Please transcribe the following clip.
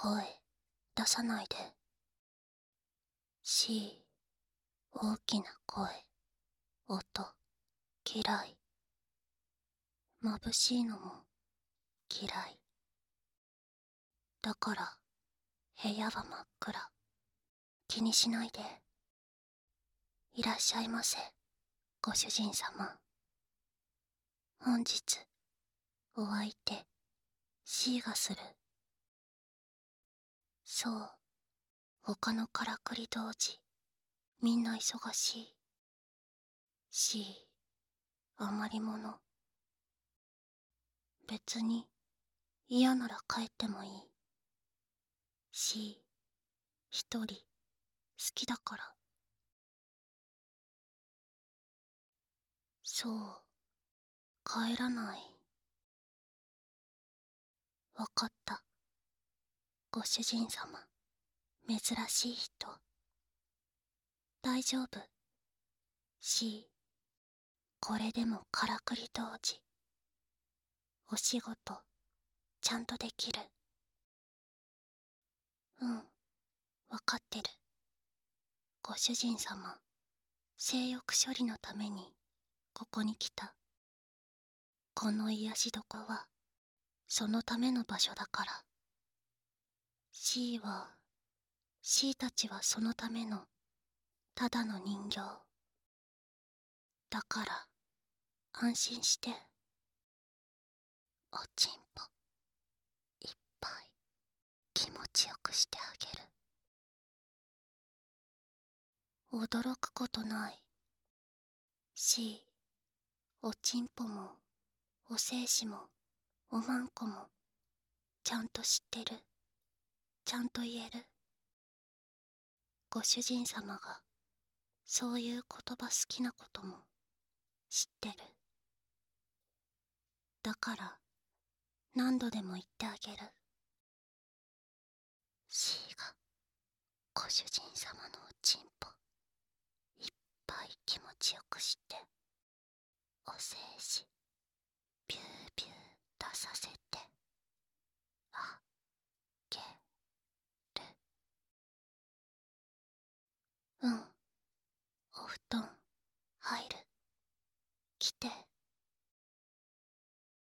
声出さないで。し、大きな声、音、嫌い。眩しいのも嫌い。だから、部屋は真っ暗。気にしないで。いらっしゃいませ、ご主人様。本日、お相手、シーがする。そう、他のからくり同時、みんな忙しい。し、余り物。別に、嫌なら帰ってもいい。し、一人、好きだから。そう、帰らない。わかった。ご主人様、珍しい人。大丈夫。し、これでもからくり同時。お仕事、ちゃんとできる。うん、わかってる。ご主人様、性欲処理のために、ここに来た。この癒し床は、そのための場所だから。C は、C たちはそのための、ただの人形。だから、安心して。おちんぽ、いっぱい、気持ちよくしてあげる。驚くことない。C、おちんぽも、お精子も、おまんこもちゃんと知ってるちゃんと言える。ご主人様がそういう言葉好きなことも知ってる。だから何度でも言ってあげる。C がご主人様のおちんぽいっぱい気持ちよくしてお静止ビュービュー出させてあげるうんお布団入る。来て。